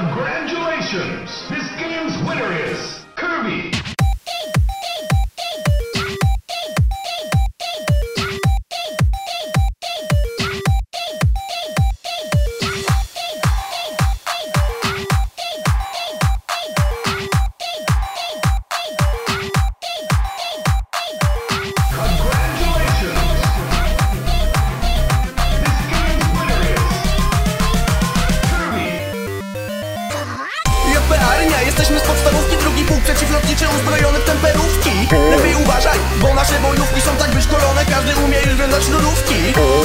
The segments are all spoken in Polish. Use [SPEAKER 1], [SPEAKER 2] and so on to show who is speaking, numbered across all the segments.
[SPEAKER 1] Congratulations! This
[SPEAKER 2] game's winner is Kirby!
[SPEAKER 1] Jesteśmy z podstawówki, drugi pół przeciwlotniczy uzbrojony w temperówki? Lepiej uważaj, bo nasze bojówki są tak wyszkolone Każdy umie już wyglądać lodówki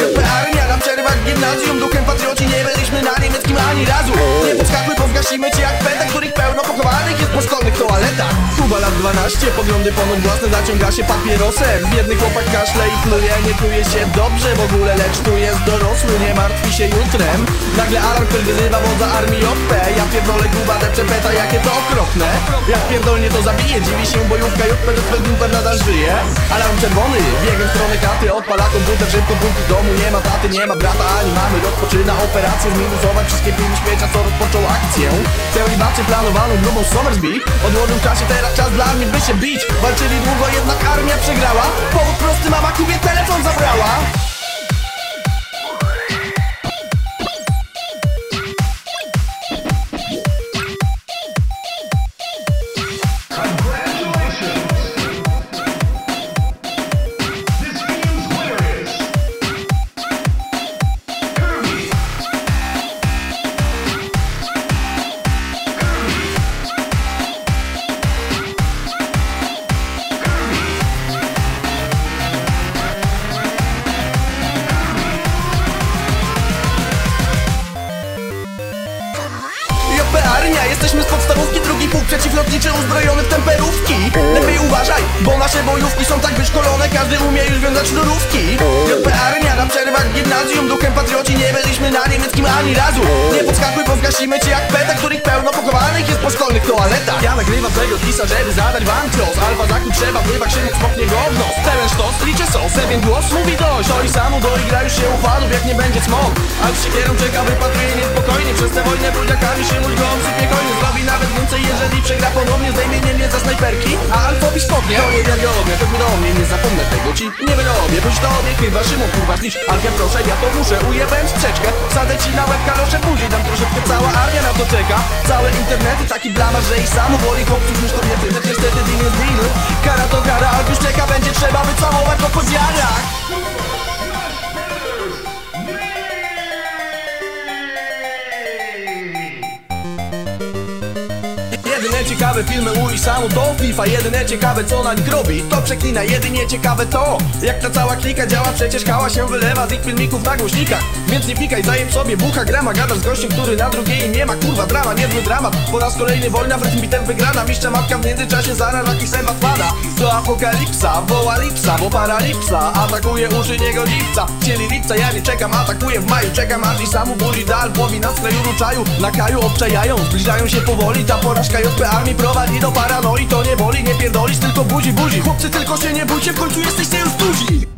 [SPEAKER 1] JP Armia nam przerwa gimnazjum Duchem patrioci nie byliśmy na niemieckim ani razu. Nie podskakuj, bo zgasimy cię jak peta Których pełno pochowanych jest po szkolnych toaletach. Kuba lat 12, poglądy ponoć własne Zaciąga się papierosem. Biedny chłopak kaszle i pluje Nie czuje się dobrze w ogóle Lecz tu jest dorosły, nie martwi się jutrem. Nagle alarm, który wyzywa wodza armii JP Ja pierdolę Kuba, te przepeta, jakie to okropne. Jak pierdolnie to zabije, dziwi się bojówka JP, że twój dumper nadal żyje. Alarm czerwony, biegiem w stronę katy Odpala komputer, szybko z domu. Nie ma taty, nie ma brata, ani mamy. Rozpoczyna operację zminusować wszystkie filmy śmiecia Co rozpoczął akcję. Pełni baczy planowaną grubą Somersby Odłożył czasie, teraz czas dla mnie by się bić. Walczyli długo, jednak armia przegrała. Powód prosty, mama Kubie telefon zabrała jesteśmy z podstawówki Drugi pułk przeciwlotniczy uzbrojony w temperówki. Lepiej uważaj, bo nasze bojówki są tak wyszkolone Każdy umie już wiązać sznurówki. JP Armia, na przerwach gimnazjum Duchem patrioci nie byliśmy na niemieckim ani razu. Nie podskakuj, pozgasimy cię jak peta Których pełno pochowanych jest po szkolnych toaletach. Ja nagrywam tego disa, żeby zadać wam cios. Alfa zakup trzeba, pływać się nie smoknie go w nos Pełen sztos, liczę sos, pewien głos mówi dość. To i samo doigra już się ufanów, jak nie będzie smok A z siekierą czeka, wypatruje niespokojnie. Przez tę wojnę buziakami się mój go sypie koniec spodnie To niewiarygodne, to do mnie, nie zapomnę tego ci. Nie wyrobię, bądź tobie, chyba Szymon kurwa zlicz Alfia proszę, ja to muszę, ujebałem sprzeczkę Wsadzę ci na łeb kalosze, później. Tam troszeczkę cała armia na to czeka. Całe internety, taki blamaż, że i samo woli chłopców niż kobiety Lecz niestety deal jest deal, kara to kara Alfie czeka, będzie trzeba wycałować po Jedyne ciekawe filmy u i samu to FIFA. Jedyne ciekawe co na nich robi To przeklina, jedynie ciekawe to Jak ta cała klika działa. Przecież kała się wylewa z ich filmików na głośnikach. Więc nie pikaj, zajeb sobie bucha grama. Gadasz z gościem, który na drugiej nie ma. Kurwa drama, niezły dramat. Po raz kolejny wojna w rytm bitew wygrana. Mistrza matka w międzyczasie zaraz na kisem pada. To apokalipsa, woła lipsa Bo paralipsa atakuje uszy niegodziwca Chcieli lipca, ja nie czekam, atakuję w maju. Czekam aż i samu budzi dal Płowi na skraju ruczaju, na kaju obczajają Zbliżają się powoli, ta porażka JP Armii prowadzi do paranoi. To nie boli, nie pierdolisz, tylko budzi, budzi. Chłopcy tylko się nie bójcie, w końcu jesteście już duzi